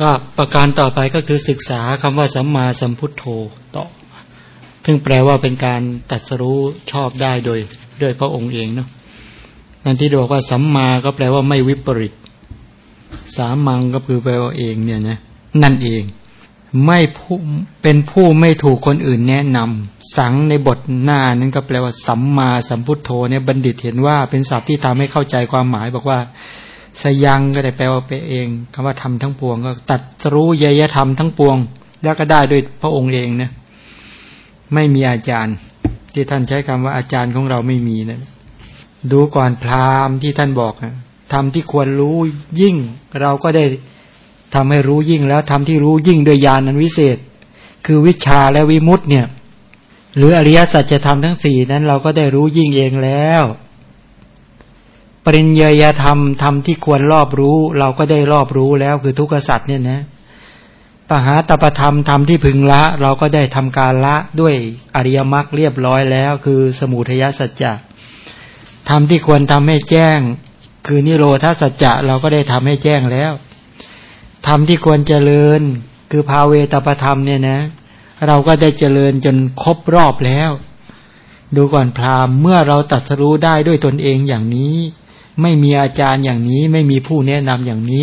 ก็ประการต่อไปก็คือศึกษาคำว่าสัมมาสัมพุทโธต่อ ซึ่งแปลว่าเป็นการตัดสรู้ชอบได้โดยโดยพระองค์เองเนาะนั่นที่บอกว่าสัมมาก็แปลว่าไม่วิปริต สามังก็คือแปลว่าเองเนี่ยนะนั่นเอง ไม่ผู้เป็นผู้ไม่ถูกคนอื่นแนะนำสังในบทหน้านั้นก็แปลว่าสัมมาสัมพุทโธเนี่ยบัณฑิตเห็นว่าเป็นศัพท์ที่ทำให้เข้าใจความหมายบอกว่า สยังก็ได้แปลว่าไปเองคำว่าทำทั้งปวง ก็ตัดรู้เยยธรรมทั้งปวง แล้วก็ได้ด้วยพระองค์เองเนี่ยไม่มีอาจารย์ ที่ท่านใช้คำว่าอาจารย์ของเราไม่มีนะดูก่อนพราหมณ์ที่ท่านบอกนะทำที่ควรรู้ยิ่ง เราก็ได้ทำให้รู้ยิ่งแล้วทำที่รู้ยิ่งโดยญาณนันวิเศษ คือวิชาและวิมุตเนี่ย หรืออริยสัจจะทำทั้งสี่นั้นเราก็ได้รู้ยิ่งเองแล้ว ริญญาธรรมทำที่ควรรอบรู้ เราก็ได้รอบรู้แล้วคือทุกขสัจเนี่ยนะปหาตประธรรมทำที่พึงละ เราก็ได้ทำการละด้วยอริยมรรคเรียบร้อยแล้ว คือสมุทัยสัจจะทำที่ควรทำให้แจ้ง คือนิโรธาสัจจะเราก็ได้ทำให้แจ้งแล้วธรรมที่ควรเจริญ คือภาเวตประธรรมเนี่ยนะ เราก็ได้เจริญจนครบรอบแล้ว ดูก่อนพราหมณ์เมื่อเราตัดสรู้ได้ด้วยตนเองอย่างนี้ ไม่มีอาจารย์อย่างนี้ ไม่มีผู้แนะนำอย่างนี้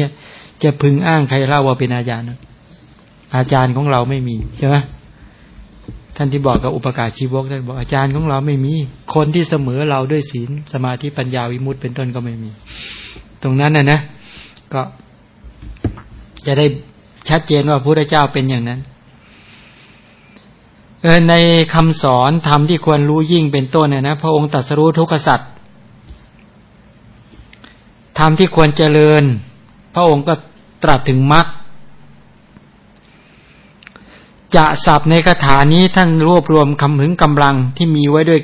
จะพึงอ้างใครเล่าว่าเป็นอาจารย์ อาจารย์ของเราไม่มีใช่ไหมท่านที่บอกกับอุปการชีวกท่านบอกอาจารย์ของเราไม่มี คนที่เสมอเราด้วยศีลสมาธิปัญญาวิมุตติเป็นต้นก็ไม่มี ตรงนั้นนะนะก็จะได้ชัดเจนว่าพระพุทธเจ้าเป็นอย่างนั้นในคำสอนธรรมที่ควรรู้ยิ่งเป็นต้นเนี่ยนะพระองค์ตรัสรู้ทุกขสัตว์ ธรรมที่ควรเจริญ พระองค์ก็ตรัสถึงมรรคจะสับในคาถานี้ท่านรวบรวมคำถึงกำลังที่มีไว้ด้วย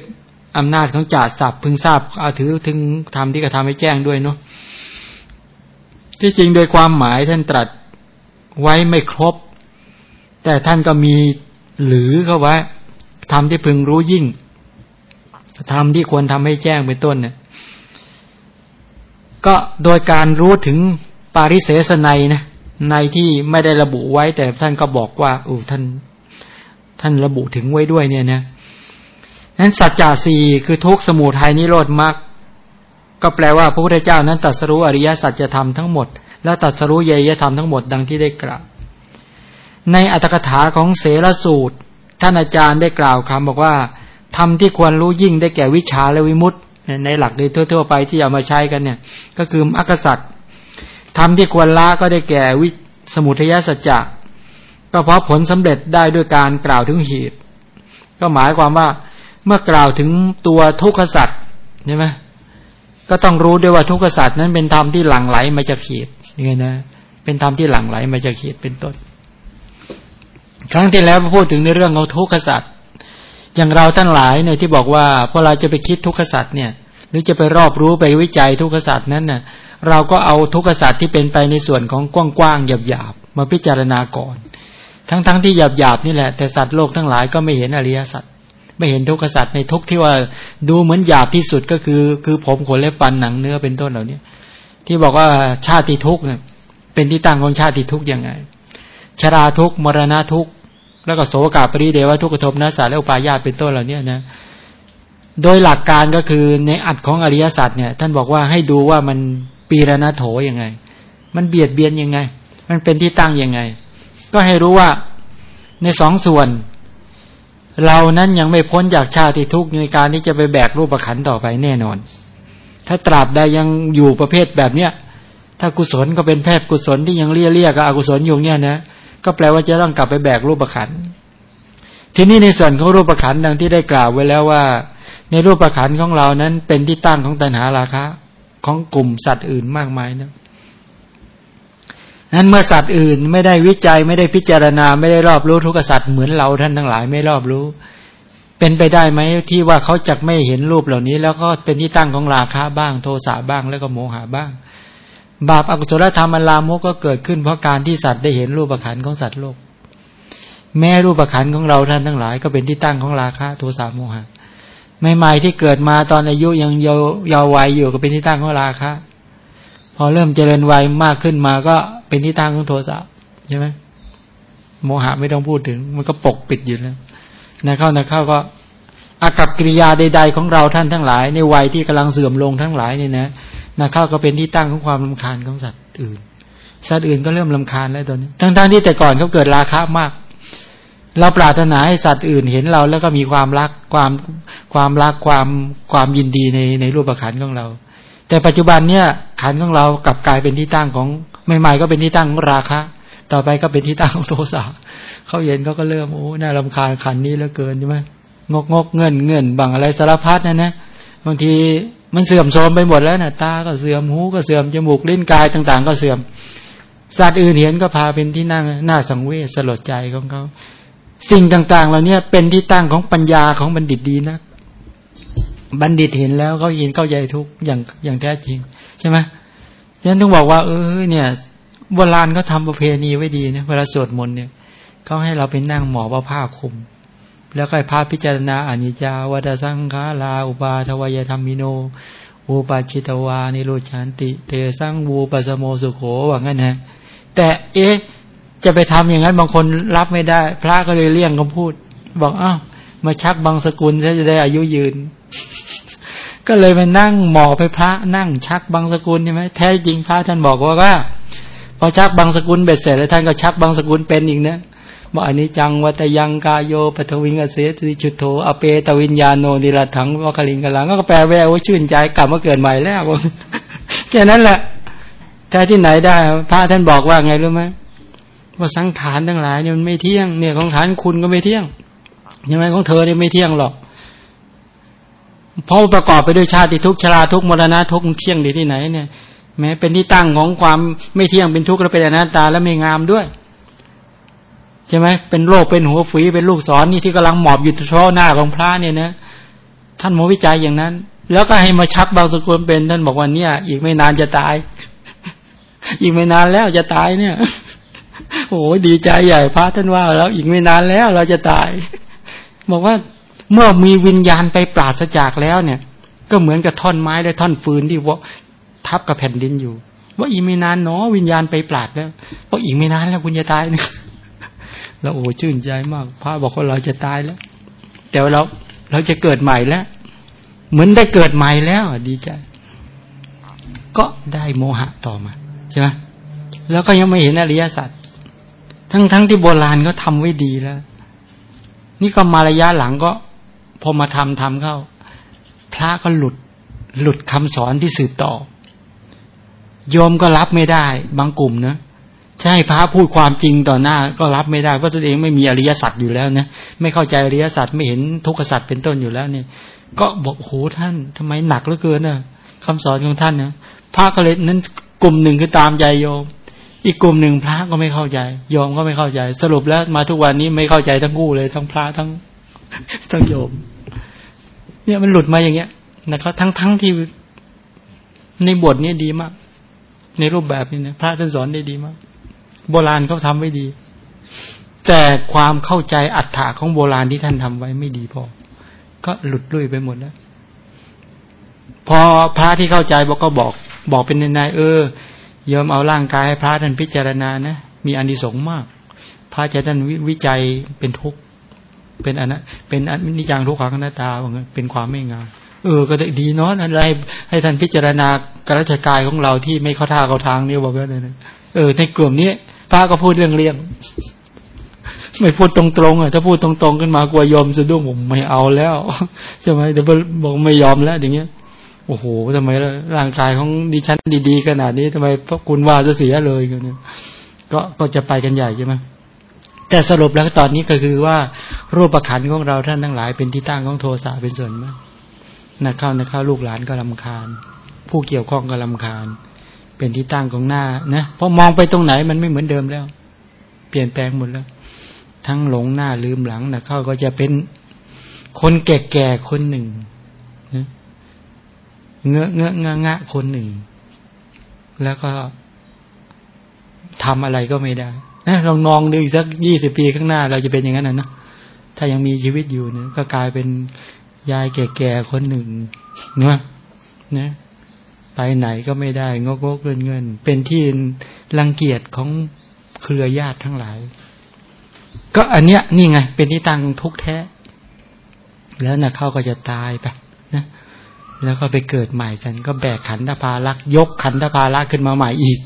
อำนาจของจ่าสับพึงทราบเอาถือถึงธรรมที่กระทำให้แจ้งด้วยเนาะที่จริงโดยความหมายท่านตรัสไว้ไม่ครบ แต่ท่านก็มีหรือเขาไว้ทำที่พึงรู้ยิ่งทำที่ควรทำให้แจ้งเป็นต้นเนี่ย ก็โดยการรู้ถึงปาริเสสนัยนะในที่ไม่ได้ระบุไว้แต่ท่านก็บอกว่าอู้ท่านท่านระบุถึงไว้ด้วยเนี่ยนะนั้นสัจจะสี่คือทุกสมุทัยนิโรธมรรคก็แปลว่าพระพุทธเจ้านั้นตัดสรู้อริยสัจธรรมทั้งหมด และตัดสรู้เยยธรรมทั้งหมดดังที่ได้กล่าวในอัตถกถาของเสรสูตร ท่านอาจารย์ได้กล่าวคำบอกว่าทำที่ควรรู้ยิ่งได้แก่วิชาและวิมุตติ ในหลักโดยทั่ว ๆ ไปที่เอามาใช้กันเนี่ย ก็คืออักษัตริย์ทำที่ควรละก็ได้แก่วิสมุทัยสัจจะก็เพราะผลสำเร็จได้ด้วยการกล่าวถึงเหตุ ก็หมายความว่าเมื่อกล่าวถึงตัวทุกขสัตว์ใช่ไหมก็ต้องรู้ด้วยว่าทุกขสัตว์นั้นเป็นธรรมที่หลั่งไหลมาจากเหตุนี่นะเป็นธรรมที่หลั่งไหลมาจากเหตุเป็นต้น ครั้งที่แล้วพูดถึงในเรื่องของทุกขสัตว์ อย่างเราท่านหลายเนี่ยที่บอกว่าพอเราจะไปคิดทุกขสัตว์เนี่ย หรือจะไปรอบรู้ไปวิจัยทุกขสัตว์นั้นน่ะเราก็เอาทุกขสัตว์ที่เป็นไปในส่วนของกว้างๆหยาบๆมาพิจารณาก่อน ทั้งๆทที่หยาบๆนี่แหละแต่สัตว์โลกทั้งหลายก็ไม่เห็นอริยสัจไม่เห็นทุกขสัตว์ในทุกที่ว่าดูเหมือนหยาบที่สุดก็คือ คือผมขนเล็บฟันหนังเนื้อเป็นต้นเหล่านี้ที่บอกว่าชาติทุกข์เป็นที่ตั้งของชาติทุกข์ยังไงชราทุกข์มรณะทุกข์ แล้วก็โสกาปริเดวะทุกขโทมนัสสาและอุปายาตเป็นต้นเหล่านี้นะโดยหลักการก็คือในอัดของอริยสัจเนี่ย ท่านบอกว่าให้ดูว่ามันปีรณโถยังไง มันเบียดเบียนยังไง มันเป็นที่ตั้งยังไง ก็ให้รู้ว่าในสองส่วน เรานั้นยังไม่พ้นจากชาติทุกข์ในการที่จะไปแบกรูปขันต่อไปแน่นอน ถ้าตราบใดยังอยู่ประเภทแบบเนี้ยถ้ากุศลก็เป็นแพทย์กุศลที่ยังเลี่ยเลี่ยกับอกุศลอยู่เนี่ยนะ ก็แปลว่าจะต้องกลับไปแบกรูปขันทีนี้ในส่วนของรูปขันดังที่ได้กล่าวไว้แล้วว่า ในรูปขันของเรานั้นเป็นที่ตั้งของตัณหาราคะ ของกลุ่มสัตว์อื่นมากมายนะนั้นเมื่อสัตว์อื่นไม่ได้วิจัยไม่ได้พิจารณา ไม่ได้รอบรู้ทุกสัตว์เหมือนเราท่านทั้งหลายไม่รอบรู้ เป็นไปได้ไหมที่ว่าเขาจะไม่เห็นรูปเหล่านี้ แล้วก็เป็นที่ตั้งของราคะบ้าง โทสะบ้างแล้วก็โมหะบ้าง บาปอกุศลธรรมอันลามกก็เกิดขึ้นเพราะการที่สัตว์ได้เห็นรูปขันของสัตว์โลก แม้รูปขันของเราท่านทั้งหลาย ก็เป็นที่ตั้งของราคะโทสะโมหะใหม่ๆที่เกิดมาตอนอายุยังเยาเยาวัยอยู่ก็เป็นที่ตั้งของราคะพอเริ่มเจริญวัยมากขึ้นมาก็เป็นที่ตั้งของโทสะใช่ไหมโมหะไม่ต้องพูดถึง มันก็ปกปิดอยู่แล้วนะเข้านะเข้าก็อากับกิริยาใด ๆ ของเราท่านทั้งหลาย ในวัยที่กำลังเสื่อมลงทั้งหลายเนี่ยนะ นะเข้าวก็เป็นที่ตั้งของความลำคาญของสัตว์อื่น สัตว์อื่นก็เริ่มลำคาญแล้วตอนนี้ ทั้งๆที่แต่ก่อนเขาเกิดราคะมาก เราปรารถนาให้สัตว์อื่นเห็นเราแล้วก็มีความรักความความรักความความยินดีในในรูปขันของเรา แต่ปัจจุบันเนี่ยขันของเรากลับกลายเป็นที่ตั้งของใหม่ๆก็เป็นที่ตั้งของราคะ ต่อไปก็เป็นที่ตั้งของโทสะเขาเห็นเขาก็เริ่มโอ้น่ารำคาญขันนี้เหลือเกินใช่ไหมงกงกเงินเงินบางอะไรสารพัดนะนะบางที มันเสื่อมโทรมไปหมดแล้วนะตาก็เสื่อมหูก็เสื่อมจมูกลิ้นกายต่าง ๆ ก็เสื่อม สัตว์อื่นเห็นก็พาเป็นที่นั่งหน้าสังเวชสลดใจของเขาสิ่งต่าง ๆ เหล่านี้เป็นที่ตั้งของปัญญาของบัณฑิตดีนะบัณฑิตเห็นแล้วเขาเห็นเข้าใจทุกอย่างอย่างแท้จริง ใช่ไหมฉะนั้นต้องบอกว่า เออเนี่ยโบราณเขาทาประเพณีไว้ดีนะเวลาสวดมนต์เนี่ยเขาให้เราไปนั่งหมอบว่าผ้าคลุม แล้วก็พาพิจารณาอนิจจาวัฏสังขาราอุปาทวยธรรมิโนอุปาชิตวานิโรชันติ เตสังวูปสโมสุโขว่างั้นนะแต่เอ๊ะจะไปทำอย่างนั้นบางคนรับไม่ได้ พระก็เลยเลี่ยงคำพูด บอกอ้าวมาชักบางสกุลจะได้อายุยืน ก็เลยไปนั่งหมอไปพระนั่งชักบางสกุลใช่ไหมแท้จริงพระท่านบอกว่าว่าพอชักบางสกุลเบ็ดเสร็จแล้วท่านก็ชักบางสกุลเป็นอีกนะ บอกอันนี้จังวัตยังกายโยปทวิงเสติจุโธอเปตวิญญาโนนิรัตังวคลิงกลังก็แปลแววว่าชื่นใจกลับมาเกิดใหม่แล้วแค่นั้นแหละแต่ที่ไหนได้ พระท่านบอกว่าไงรู้ไหมว่าสังขารทั้งหลายเนี่ยมันไม่เที่ยงเนี่ยของฐานคุณก็ไม่เที่ยงยังไงของเธอเนี่ยไม่เที่ยงหรอกเพราะประกอบไปด้วยชาติทุกชราทุกมรณะทุกเที่ยงดีที่ไหนเนี่ยแม้เป็นที่ตั้งของความไม่เที่ยงเป็นทุกข์และเป็นอนัตตาและไม่งามด้วย ใช่ไหมเป็นโรคเป็นหัวฝีเป็นลูกศรนนี่ที่กำลังหมอบอยู่เฉพาะหน้าของพระเนี่ยนะ ท่านโมวิจัยอย่างนั้น แล้วก็ให้มาชักบางสกุลเป็น ท่านบอกว่าเนี่ย อีกไม่นานจะตาย อีกไม่นานแล้วจะตายเนี่ยโอ้ดีใจใหญ่พระท่านว่าแล้วอีกไม่นานแล้วเราจะตาย บอกว่าเมื่อมีวิญญาณไปปราศจากแล้วเนี่ย ก็เหมือนกับท่อนไม้และท่อนฟืนที่ว่าทับกับแผ่นดินอยู่ ว่าอีกไม่นานเนาะวิญญาณไปปราดแล้วเพราอีกไม่นานแล้วคุณจะตายเนี่ย เราโอ้ชื่นใจมาก พระบอกว่าเราจะตายแล้ว แต่เราเราจะเกิดใหม่แล้ว เหมือนได้เกิดใหม่แล้วดีใจ ก็ได้โมหะต่อมาใช่ไหมแล้วก็ยังไม่เห็นอริยสัจทั้งทั้งที่โบราณก็ทำไว้ดีแล้ว นี่ก็มาระยะหลังก็พอมาทำทำเข้า พระก็หลุดหลุดคำสอนที่สืบต่อโยมก็รับไม่ได้ บางกลุ่มนะ ใช่พระพูดความจริงต่อหน้าก็รับไม่ได้เพราะตัวเองไม่มีอริยสัจอยู่แล้วนะไม่เข้าใจอริยสัจไม่เห็นทุกขสัจเป็นต้นอยู่แล้วเนี่ย ก็บอกโหท่านทำไมหนักเหลือเกินนะคำสอนของท่านนะพระก็เลยนั้นกลุ่มหนึ่งคือตามใจโยม อีกกลุ่มหนึ่งพระก็ไม่เข้าใจโยมก็ไม่เข้าใจ สรุปแล้วมาทุกวันนี้ไม่เข้าใจทั้งคู่เลย ทั้งพระทั้งทั้งโยม เนี่ยมันหลุดมาอย่างเงี้ยนะครับทั้งทั้งที่ในบทนี้ดีมาก ในรูปแบบนี้นะพระท่านสอนได้ดีมาก โบราณเขาทาไว้ดี แต่ความเข้าใจอัฏฐะของโบราณที่ท่านทำไว้ไม่ดีพอ ก็หลุดลุ่ยไปหมดแล้ว พอพระที่เข้าใจบอกก็บอก บอกเป็นนายเออยอมเอาร่างกายให้พระท่านพิจารณานะ มีอันดีสงมาก พระจะท่านวิจัยเป็นทุกข์เป็นอันนะเป็นอนิจจังทุกขังหน้าตาเป็นความไม่งามเออ ก็ดีเนาะอะไรให้ท่านพิจารณากระชกายของเราที่ไม่เข้าท่าเข้าทางนี่บอกว่าเนี่ยเออในกลุ่มนี้ พระก็พูดเรื่องเลี่ยง ไม่พูดตรงๆอะถ้าพูดตรงๆขึ้นมากลัวยอมจะดุ้งผมไม่เอาแล้วใช่ไหมเดี๋ยวบอกไม่ยอมแล้วอย่างเงี้ยโอ้โหทำไมร่างกายของดิฉันดีๆขนาดนี้ทำไมพระคุณว่าจะเสียเลยกันเนี่ยก็ก็จะไปกันใหญ่ใช่ไหมแต่สรุปแล้วตอนนี้ก็คือว่า รูปประคันของเราท่านทั้งหลาย เป็นที่ตั้งของโทสะเป็นส่วนมากนักเข้านักเข้าลูกหลานก็ลำคาญ ผู้เกี่ยวข้องก็ลำคาญ เป็นที่ตั้งของหน้านะเพอมองไปตรงไหนมันไม่เหมือนเดิมแล้ว เปลี่ยนแปลงหมดแล้ว ทั้งหลงหน้าลืมหลังนะเขาก็จะเป็นคนแก่ๆคนหนึ่งนะเงอะเงอะงะงะคนหนึ่ง แล้วก็ทำอะไรก็ไม่ได้นะลองนองดูอีกสักยี่สิบปีข้างหน้า เราจะเป็นอย่างนั้นนะถ้ายังมีชีวิตอยู่เนี่ยก็กลายเป็นยายแก่ๆคนหนึ่งเนาะนะ ไปไหนก็ไม่ได้งกงกเงินเงิน เป็นที่รังเกียจของเครือญาติทั้งหลาย ก็อันเนี้ยนี่ไง เป็นที่ตั้งทุกแท้ แล้วนะเขาก็จะตายไปนะแล้วก็ไปเกิดใหม่กัน ก็แบกขันธภารักยกขันธภารักขึ้นมาใหม่อีก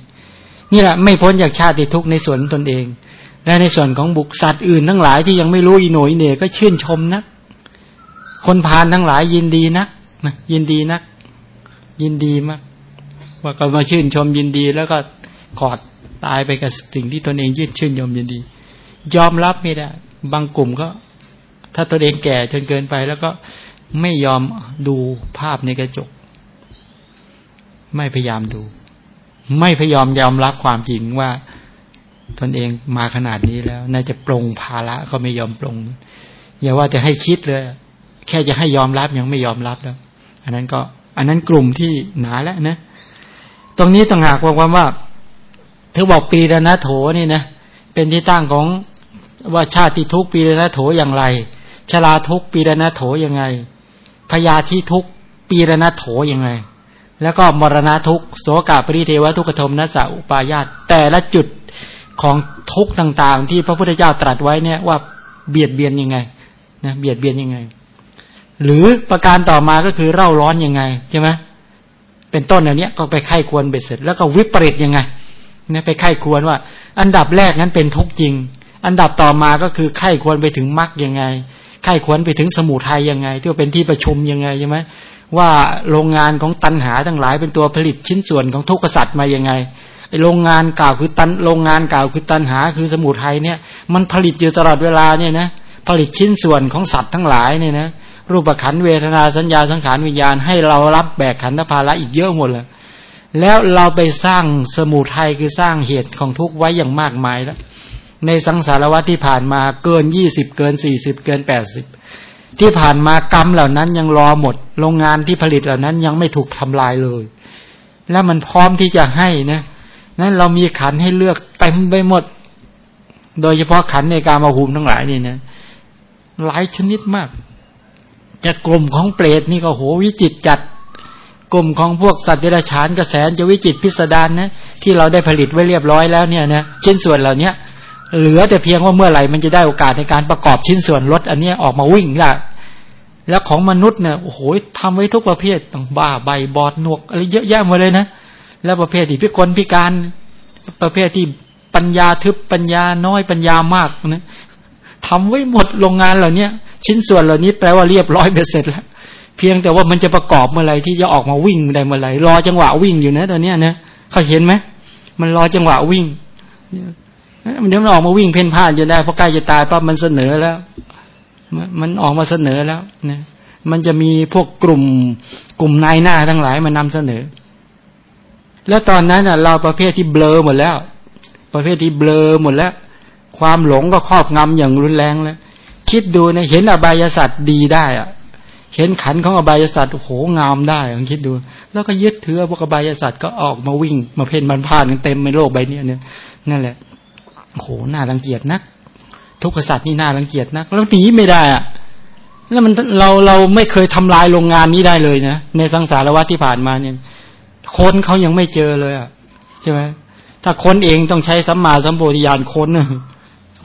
นี่แหละไม่พ้นจากชาติทุกในส่วนตนเอง และในส่วนของบุคสัตว์อื่นทั้งหลายที่ยังไม่รู้อีโหนยเน่ก็ชื่นชมนะคนพานทั้งหลายยินดีนักนะยินดีนัก ยินดีมาก ว่าก็มาชื่นชมยินดี แล้วก็กอดตายไปกับสิ่งที่ตนเองยื่นชื่นยมยินดี ยอมรับไม่ได้บางกลุ่มก็ ถ้าตนเองแก่จนเกินไป แล้วก็ไม่ยอมดูภาพในกระจก ไม่พยายามดู ไม่พยายามยอมรับความจริงว่าตนเองมาขนาดนี้แล้ว น่าจะปรงภาระก็ไม่ยอมปรงอย่าว่าจะให้คิดเลย แค่จะให้ยอมรับยังไม่ยอมรับแล้ว อันนั้นก็ อันนั้นกลุ่มที่หนาแล้วนะ ตรงนี้ต้องหากว่าว่าเธอบอกปีรณโถนี่นะเป็นที่ตั้งของว่าชาติทุกปีรณโถอย่างไรชราทุกปีรณโถยังไงพยาธิทุกปีรณโถยังไง แล้วก็มรณะทุกโสกาปริเทวทุกขโทมนัสสะอุปายาตแต่ละจุดของทุกต่างๆ ที่พระพุทธเจ้าตรัสไว้เนี่ยว่าเบียดเบียนยังไงนะเบียดเบียนยังไง หรือประการต่อมาก็คือเร่าร้อนยังไงใช่ไหมเป็นต้นอันนี้ก็ไปไข้ควรเบ็ดเสร็จ แล้วก็วิปริตยังไงเนี่ยไปไข้ควรว่า อันดับแรกนั้นเป็นทุกจริง อันดับต่อมาก็คือไข้ควรไปถึงมรรคยังไงไข้ควรไปถึงสมุทัยยังไง ที่เป็นที่ประชุมยังไงใช่ไหมว่าโรงงานของตันหาทั้งหลายเป็นตัวผลิตชิ้นส่วนของทุกขสัตว์มายังไงไอโรงงานกล่าวคือตันโรงงานกล่าวคือตันหาคือสมุทัยเนี่ย มันผลิตอยู่ตลอดเวลาเนี่ยนะผลิตชิ้นส่วนของสัตว์ทั้งหลายเนี่ยนะ รูปขันเวทนาสัญญาสังขารวิญญาณให้เรารับแบกขันธภาระอีกเยอะหมดเลยแล้วเราไปสร้างสมุทัยคือสร้างเหตุของทุกข์ไว้อย่างมากมายแล้วในสังสารวัตที่ผ่านมาเกินยี่สิบเกินสี่สิบเกินแปดสิบที่ผ่านมากรรมเหล่านั้นยังรอหมด โรงงานที่ผลิตเหล่านั้นยังไม่ถูกทำลายเลย แล้วมันพร้อมที่จะให้นะนั้นเรามีขันให้เลือกเต็มไปหมด โดยเฉพาะขันในการมาภูมิทั้งหลายนี่นะหลายชนิดมาก จะกลุ่มของเปรตนี่ก็โหวิจิตจัด กลุ่มของพวกสัตว์เดรัจฉานกระแสจะวิจิตพิสดารนะที่เราได้ผลิตไว้เรียบร้อยแล้วเนี่ยนะชิ้นส่วนเหล่าเนี้ยเหลือแต่เพียงว่าเมื่อไหร่มันจะได้โอกาสในการประกอบชิ้นส่วนรถอันนี้ออกมาวิ่งได้แล้วของมนุษย์เนี่ยโอ้โหทำไว้ทุกประเภทต้องบ้าใบบอดหนวกอะไรเยอะแยะหมดเลยนะแล้วประเภทที่พิกลพิการประเภทที่ปัญญาทึบปัญญาน้อยปัญญามากนะทำไว้หมดโรงงานเหล่าเนี้ย ชิ้นส่วนเหล่านี้แปลว่าเรียบร้อยเบ็ดเสร็จแล้ว เพียงแต่ว่ามันจะประกอบเมื่อไรที่จะออกมาวิ่งได้เมื่อไรรอจังหวะวิ่งอยู่นะตอนนี้นะเขาเห็นไหมมันรอจังหวะวิ่งมันเดี๋ยวมันออกมาวิ่งเพ่นพ่านจะได้เพราะใกล้จะตายปั๊บมันเสนอแล้ว มันออกมาเสนอแล้วนะมันจะมีพวกกลุ่มกลุ่มนายหน้าทั้งหลายมานำเสนอ แล้วตอนนั้นเราประเภทที่เบลอหมดแล้ว ประเภทที่เบลอหมดแล้ว ความหลงก็ครอบงำอย่างรุนแรงแล้ว คิดดูนะเห็นอบายสัตว์ดีได้อะเห็นขันของอบายสัตว์โหงามได้ลองคิดดู แล้วก็ยึดถือพวกอบายสัตว์ก็ออกมาวิ่ง มาเพ่นมันพานกันเต็มในโลกใบนี้เนี่ยนั่นแหละโหน่ารังเกียจนัก ทุกขสัตว์นี่น่ารังเกียจนัก แล้วหนีไม่ได้อะแล้วมันเราเราไม่เคยทำลายโรงงานนี้ได้เลยนะในสังสารวัฏที่ผ่านมาเนี่ยคนเขายังไม่เจอเลยอะใช่ไหมถ้าคนเองต้องใช้สัมมาสัมโพธิญาณคนเน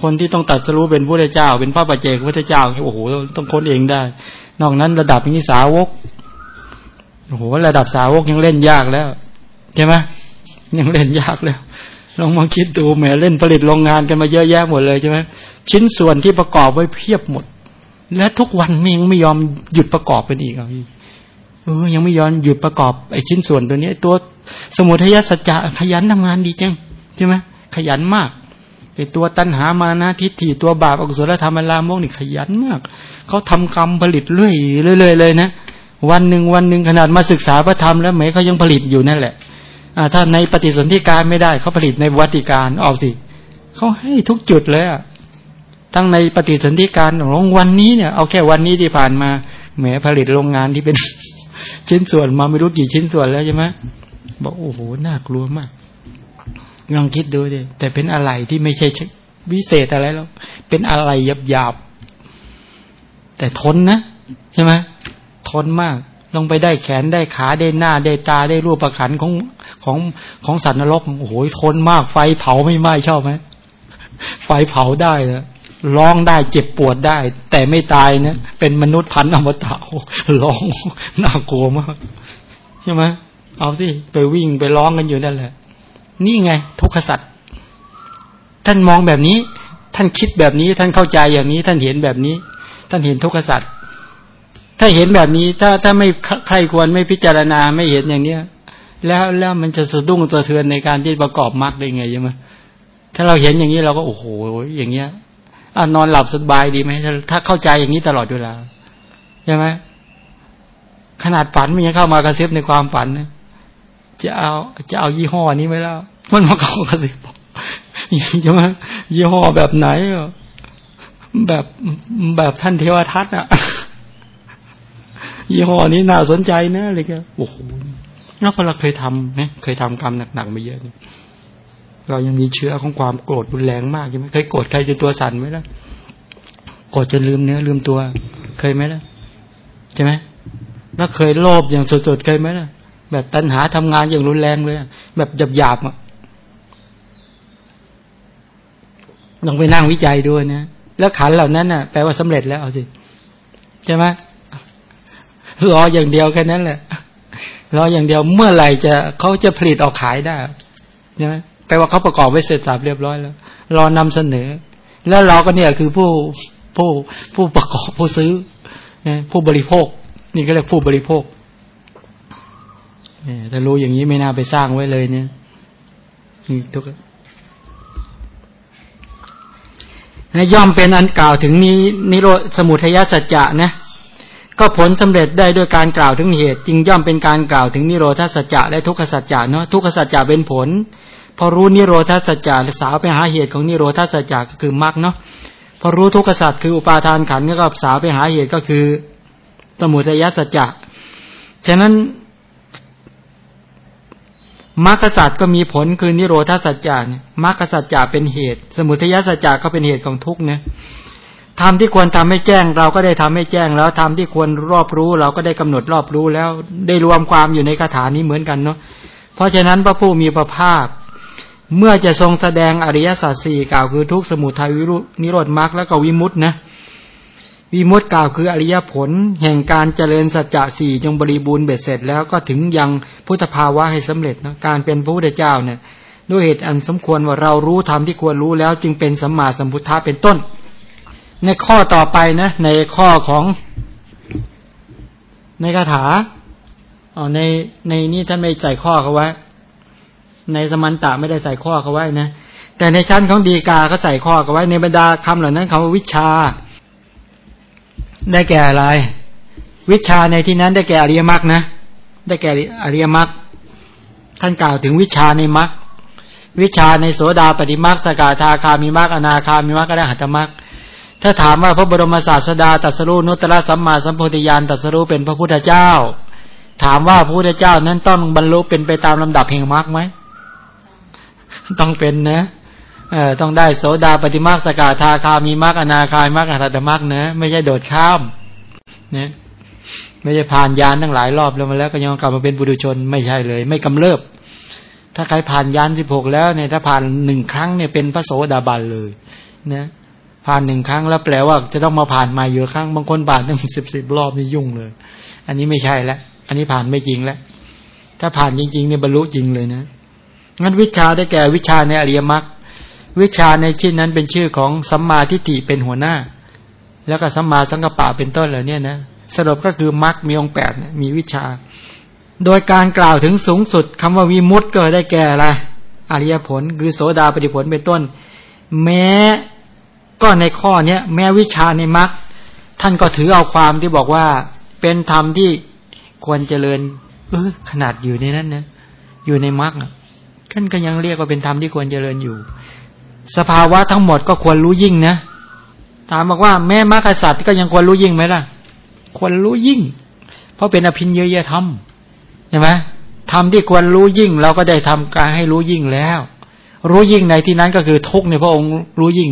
คนที่ต้องตัดสรู้เป็นพระเจ้า เป็นพระปัจเจกพระเจ้าโอ้โหต้องค้นเองได้ นอกนั้นระดับนี้สาวกโอ้โหระดับสาวกยังเล่นยากแล้วใช่ไหมยังเล่นยากแล้วลองมองคิดดูแหมเล่นผลิตโรงงานกันมาเยอะแยะหมดเลยใช่ไหมชิ้นส่วนที่ประกอบไว้เพียบหมด และทุกวันมันยังไม่ยอมหยุดประกอบเป็นอีกอะเออยังไม่ยอมหยุดประกอบไอ้ชิ้นส่วนตัวนี้ตัวสมุทัยสัจจะขยันทำงานดีจังใช่ไหมขยันมาก อตัวตัณหามานะทิฏฐิตัวบาปอกุศลธรรมลามกนี่ขยันมาก เขาทำกรรมผลิตเรื่อยเรื่อยเลยนะ วันหนึ่งวันหนึ่งขนาดมาศึกษาพระธรรมแล้วไหมเขายังผลิตอยู่นั่นแหละอ่าถ้าในปฏิสนธิการไม่ได้เขาผลิตในวัติการออกสิเขาให้ทุกจุดเลยอะทั้งในปฏิสนธิการของวันนี้เนี่ยเอาแค่วันนี้ที่ผ่านมาแหมผลิตโรงงานที่เป็นชิ้นส่วนมาไม่รู้กี่ชิ้นส่วนแล้วใช่ไหมบอกโอ้โหน่ากลัวมาก ลองคิดดูดิแต่เป็นอะไรที่ไม่ใช่วิเศษอะไรแล้ว เป็นอะไรหยาบหยาบแต่ทนนะใช่ไหมทนมาก ลงไปได้แขนได้ขาได้หน้าได้ตาได้รูปประขันของของของสัตว์นรกโอ้โหทนมาก ไฟเผาไม่ไหม้ชอบไหมไฟเผาได้นะร้องได้เจ็บปวดได้ แต่ไม่ตายนะเป็นมนุษย์พันธุ์อมตะร้องน่ากลัวมากใช่ไหมเอาสิไปวิ่งไปร้องกันอยู่นั่นแหละ นี่ไง ทุกขสัตว์ท่านมองแบบนี้ ท่านคิดแบบนี้ ท่านเข้าใจอย่างนี้ ท่านเห็นแบบนี้ ท่านเห็นทุกขสัตว์ถ้าเห็นแบบนี้ ถ้าถ้าไม่ใครควรไม่พิจารณาไม่เห็นอย่างเนี้ย แล้วแล้วมันจะสะดุ้งสะเทือนในการที่ประกอบมรรคได้ไงใช่ไหมถ้าเราเห็นอย่างนี้เราก็โอ้โหอย่างเงี้ยอนอนหลับสบายดีไหมถ้าเข้าใจอย่างนี้ตลอดเวลาใช่ไหมขนาดฝันมันยังเข้ามากระซิบในความฝันนะ จะเอาจะเอายี่ห้อนี้ไหมล่ะมันมาเข้ากระซิบใช่ไหมยี่ห้อแบบไหนแบบแบบท่านเทวทัตอะ ยี่ห้อนี้น่าสนใจนะอะไรเงี้ยโอ้โหแล้วพอเราเคยทำไหมเคยทำกรรมหนักๆมาเยอะเนี่ยเรายังมีเชื้อของความโกรธรุนแรงมากใช่ไหมเคยโกรธใครจนตัวสั่นไหมล่ะโกรธจนลืมเนื้อลืมตัว เคยไหมล่ะใช่ไหมแล้วเคยโลภอย่างสดๆเคยไหมล่ะ แบบตัณหาทำงานอย่างรุนแรงเลย แบบหยาบๆอะลองไปนั่งวิจัยดูนะแล้วขันเหล่านั้นน่ะแปลว่าสำเร็จแล้วเอาสิใช่ไหมรออย่างเดียวแค่นั้นแหละรออย่างเดียวเมื่อไหร่จะเขาจะผลิตออกขายได้ใช่ไหมแปลว่าเขาประกอบไว้เสร็จสับเรียบร้อยแล้ว รอนำเสนอ แล้วเราก็เนี่ยคือผู้ผู้ผู้ประกอบผู้ซื้อผู้บริโภค นี่ก็เรียกผู้บริโภค ถ้ารู้อย่างนี้ไม่น่าไปสร้างไว้เลยเนี่ยทุกย่อมเป็นอันกล่าวถึงนี้นิโรธสมุทัยสัจจะนะก็ผลสำเร็จได้ด้วยการกล่าวถึงเหตุ จึงย่อมเป็นการกล่าวถึงนิโรธาสัจจะและทุกขสัจจะเนาะทุกขสัจจะเป็นผล พอรู้นิโรธาสัจจะสาวไปหาเหตุของนิโรธาสัจจะก็คือมรรคเนาะพอรู้ทุกขสัจคืออุปาทานขันก็สาวไปหาเหตุก็คือสมุทัยสัจจะฉะนั้น มรรคสัจก็มีผลคือนิโรธาสัจจะมรรคสัจจะเป็นเหตุ สมุทัยสัจจะก็เป็นเหตุของทุกเนี่ยทำที่ควรทำให้แจ้งเราก็ได้ทำให้แจ้งแล้วทำที่ควรรอบรู้ เราก็ได้กำหนดรอบรู้แล้วได้รวมความอยู่ในคาถานี้เหมือนกันเนาะเพราะฉะนั้นพระผู้มีพระภาค เมื่อจะทรงแสดงอริยสัจสี่กล่าวคือทุกสมุทัยวิรุนิโรธมรรคแล้วก็วิมุตนะ วิมุตต์กล่าวคืออริยผล แห่งการเจริญสัจจะสี่จงบริบูรณ์เบ็ดเสร็จแล้วก็ถึงยังพุทธภาวะให้สำเร็จนะการเป็นพระพุทธเจ้าเนี่ยด้วยเหตุอันสมควรว่าเรารู้ธรรมที่ควรรู้แล้วจึงเป็นสัมมาสัมพุทธะเป็นต้น ในข้อต่อไปนะ ในข้อของในคาถาอ๋อในในนี้ท่านไม่ใส่ข้อเขาไว้ ในสมันตะไม่ได้ใส่ข้อเขาไว้นะแต่ในชั้นของดีกาก็ใส่ข้อเขาไว้ในบรรดาคำเหล่านั้นคำวิชา ได้แก่อะไร วิชาในที่นั้นได้แก่อริยมรรคนะ ได้แก่อริยมรรคท่านกล่าวถึงวิชาในมรรควิชาในโสดาปฏิมรรคสกาธาคามีมรรคอนาคามีมรรคก็ได้หัตมรรคถ้าถามว่าพระบรมศาสดาตัสรู้นุตตะสัมมาสัมโพธิญาณตัสรู้เป็นพระพุทธเจ้า ถามว่าพระพุทธเจ้านั้นต้องบรรลุเป็นไปตามลำดับแห่งมรรคไหมต้องเป็นนะ เออต้องได้โสดาปฏิมาสกาธาคามีมรรคอนาคายมรรคอรหัตมรรคนะไม่ใช่โดดข้ามนะไม่ใช่ผ่านยานทั้งหลายรอบแล้วมาแล้วก็ยังกลับมาเป็นบุรุชนไม่ใช่เลย ไม่กำเริบ ถ้าใครผ่านยานสิบหกแล้วเนี่ยถ้าผ่านหนึ่งครั้งเนี่ยเป็นพระโสดาบันเลยนะผ่านหนึ่งครั้งแล้วแปลว่าจะต้องมาผ่านมาเยอะครั้งบางคนผ่านตั้งสิบสิบรอบนี่ยุ่งเลย อันนี้ไม่ใช่แล้วอันนี้ผ่านไม่จริงแล้วถ้าผ่านจริงๆเนี่ยบรรลุจริงเลยนะงั้นวิชาได้แก่วิชาในอริยมรรค วิชาในชื่อนั้นเป็นชื่อของสัมมาทิฏฐิเป็นหัวหน้า แล้วก็สัมมาสังกปะเป็นต้นเหล่านี้นะสรุปก็คือมรรคมีองค์แปดมีวิชา โดยการกล่าวถึงสูงสุดคำว่าวิมุตต์ก็ได้แก่อะไรอริยผลคือโสดาปฏิผลเป็นต้น แม้ก็ในข้อเนี้ยแม้วิชาในมรรคท่านก็ถือเอาความที่บอกว่าเป็นธรรมที่ควรเจริญ เออขนาดอยู่ในนั้นนะอยู่ในมรรคท่านก็ยังเรียกว่าเป็นธรรมที่ควรเจริญอยู่ สภาวะทั้งหมดก็ควรรู้ยิ่งนะ ถามบอกว่าแม่มรรคสัตว์ก็ยังควรรู้ยิ่งไหมล่ะ ควรรู้ยิ่ง เพราะเป็นอภินเยยธรรมใช่ไหมธรรมที่ควรรู้ยิ่งเราก็ได้ทำการให้รู้ยิ่งแล้ว รู้ยิ่งในที่นั้นก็คือทุกในพระองค์รู้ยิ่ง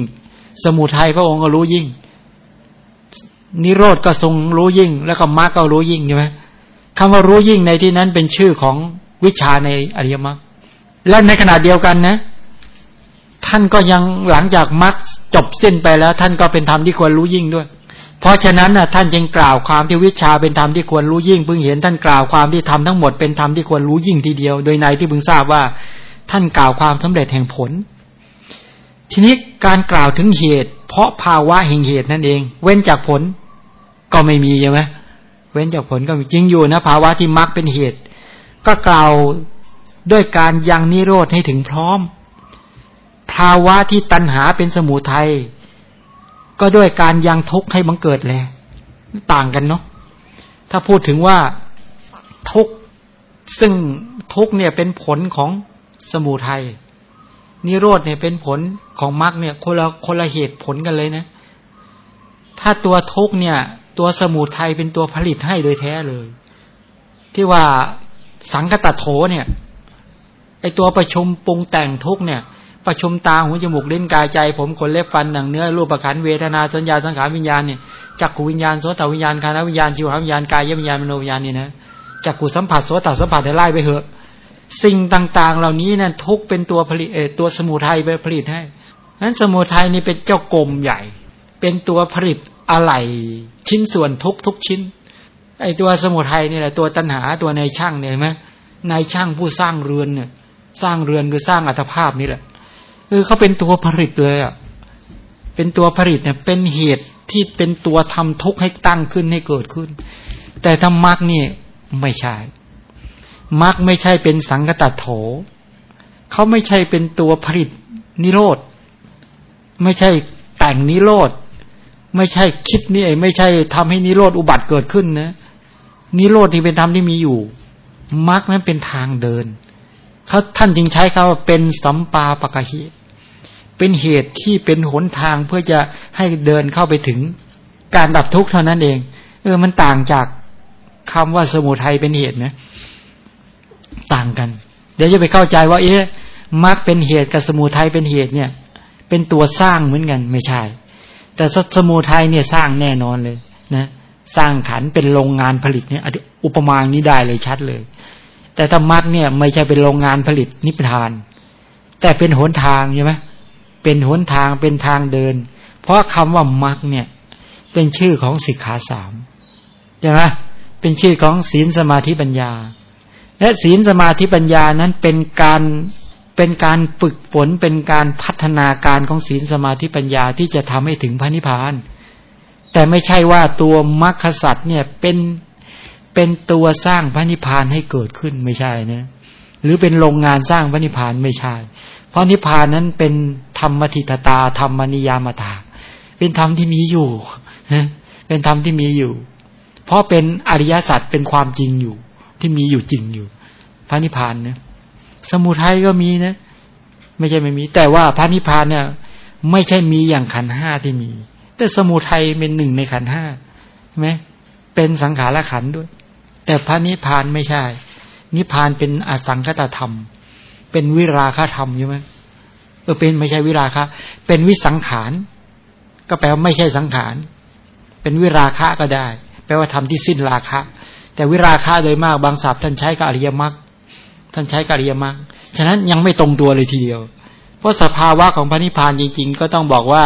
สมุทัยพระองค์ก็รู้ยิ่ง นิโรธก็ทรงรู้ยิ่ง แล้วก็มรรคก็รู้ยิ่งใช่ไหมคำว่ารู้ยิ่งในที่นั้นเป็นชื่อของวิชาในอริยมรรคและในขณะเดียวกันนะ ท่านก็ยังหลังจากมรรคจบสิ้นไปแล้ว ท่านก็เป็นธรรมที่ควรรู้ยิ่งด้วย เพราะฉะนั้นน่ะท่านจึงกล่าวความที่วิชาเป็นธรรมที่ควรรู้ยิ่งเพิ่งเห็นท่านกล่าวความที่ทำทั้งหมดเป็นธรรมที่ควรรู้ยิ่งทีเดียว โดยในที่เพิ่งทราบว่า ท่านกล่าวความสำเร็จแห่งผล ทีนี้การกล่าวถึงเหตุ เพราะภาวะแห่งเหตุนั่นเอง เว้นจากผลก็ไม่มีใช่ไหมเว้นจากผลก็มีจริงอยู่นะภาวะที่มรรคเป็นเหตุ ก็กล่าวด้วยการยังนิโรธให้ถึงพร้อมาวะที่ตัณหาเป็นสมุทัยก็ด้วยการยังทุกข์ให้บังเกิดแลต่างกันเนาะถ้าพูดถึงว่าทุกข์ซึ่งทุกข์เนี่ยเป็นผลของสมุทัยนิโรธเนี่ยเป็นผลของมรรคเนี่ยคนละคนละเหตุผลกันเลยนะ ถ้าตัวทุกข์เนี่ย ตัวสมุทัยเป็นตัวผลิตให้โดยแท้เลย ที่ว่าสังกตโถเนี่ยไอตัวประชุมปรุงแต่งทุกเนี่ย ประชุมตาหูจมูกเล่นกายใจ ผมขนเล็บฟันหนังเนื้อรูปประคันเวทนาสัญญาสังขารวิญญาณเนี่ยจักขูวิญญาณโสตวิญญาณคานวิญญาณชิวหาวิญญาณกายวิญญาณมโนวิญญาณนี่นะจักขูสัมผัสโสตสัมผัสได้ไล่ไปเหอะ สิ่งต่างๆ เหล่านี้นั่นทุกเป็นตัวผลิตเอตัวสมุทัยไปผลิตให้นั้นสมุทัยนี่เป็นเจ้ากรมใหญ่ เป็นตัวผลิตอะไรชิ้นส่วนทุกทุกชิ้นไอตัวสมุทัยนี่แหละตัวตัณหาตัวในช่างเนี่ยไหมนายช่างผู้สร้างเรือนเนี่ยสร้างเรือนคือสร้างอัตภาพนี่แหละ เออเขาเป็นตัวผลิตเลยอะเป็นตัวผลิตเนี่ยเป็นเหตุที่เป็นตัวทำทุกข์ให้ตั้งขึ้นให้เกิดขึ้น แต่ถ้ามรรคนี่ไม่ใช่มรรคไม่ใช่เป็นสังกตัดโถเขาไม่ใช่เป็นตัวผลิตนิโรธไม่ใช่แต่งนิโรธไม่ใช่คิดนี่ไม่ใช่ทำให้นิโรธอุบัติเกิดขึ้นนะนิโรธที่เป็นธรรมที่มีอยู่มรรคนั้นเป็นทางเดินเขาท่านจึงใช้คำว่าเป็นสัมปาปะกะหิ เป็นเหตุที่เป็นหนทางเพื่อจะให้เดินเข้าไปถึงการดับทุกข์เท่านั้นเอง เออ มันต่างจากคำว่าสมุทัยเป็นเหตุนะต่างกัน เดี๋ยวจะไปเข้าใจว่า เอ๊ะมรรคเป็นเหตุกับสมุทัยเป็นเหตุเนี่ย เป็นตัวสร้างเหมือนกันไม่ใช่ แต่สมุทัยเนี่ยสร้างแน่นอนเลยนะสร้างขันเป็นโรงงานผลิตเนี่ยอุปมานี้ได้เลยชัดเลย แต่ธรรมะเนี่ยไม่ใช่เป็นโรงงานผลิตนิพพาน แต่เป็นหนทางใช่ไหม เป็นหนทางเป็นทางเดิน เพราะคำว่ามรรคเนี่ย เป็นชื่อของสิกขาสามใช่ไหมเป็นชื่อของศีลสมาธิปัญญา และศีลสมาธิปัญญานั้นเป็นการเป็นการฝึกฝนเป็นการพัฒนาการของศีลสมาธิปัญญาที่จะทำให้ถึงพระนิพพาน แต่ไม่ใช่ว่าตัวมรรคสัตว์เนี่ยเป็นเป็นตัวสร้างพระนิพพานให้เกิดขึ้นไม่ใช่นะหรือเป็นโรงงานสร้างพระนิพพานไม่ใช่ เพราะนิพพานนั้นเป็นธรรมทิตตาธรรมนิยามตา เป็นธรรมที่มีอยู่ เป็นธรรมที่มีอยู่ เพราะเป็นอริยสัจเป็นความจริงอยู่ ที่มีอยู่จริงอยู่ พระนิพพานนะสมุทัยก็มีนะ ไม่ใช่ไม่มี แต่ว่าพระนิพพานเนี่ย ไม่ใช่มีอย่างขันห้าที่มี แต่สมุทัยเป็นหนึ่งในขันห้าใช่ไหมเป็นสังขารขันด้วย แต่พระนิพพานไม่ใช่ นิพพานเป็นอสังคตธรรม เป็นวิราคธรรมใช่ไหมเออเป็นไม่ใช่วิราคะ เป็นวิสังขารก็แปลว่าไม่ใช่สังขาร เป็นวิราคะก็ได้ แปลว่าทำที่สิ้นราคะ แต่วิราคะโดยมากบางศัพท์ท่านใช้กับอริยมรรคท่านใช้กับอริยมรรคฉะนั้นยังไม่ตรงตัวเลยทีเดียว เพราะสภาวะของพระนิพพานจริง ๆ ก็ต้องบอกว่า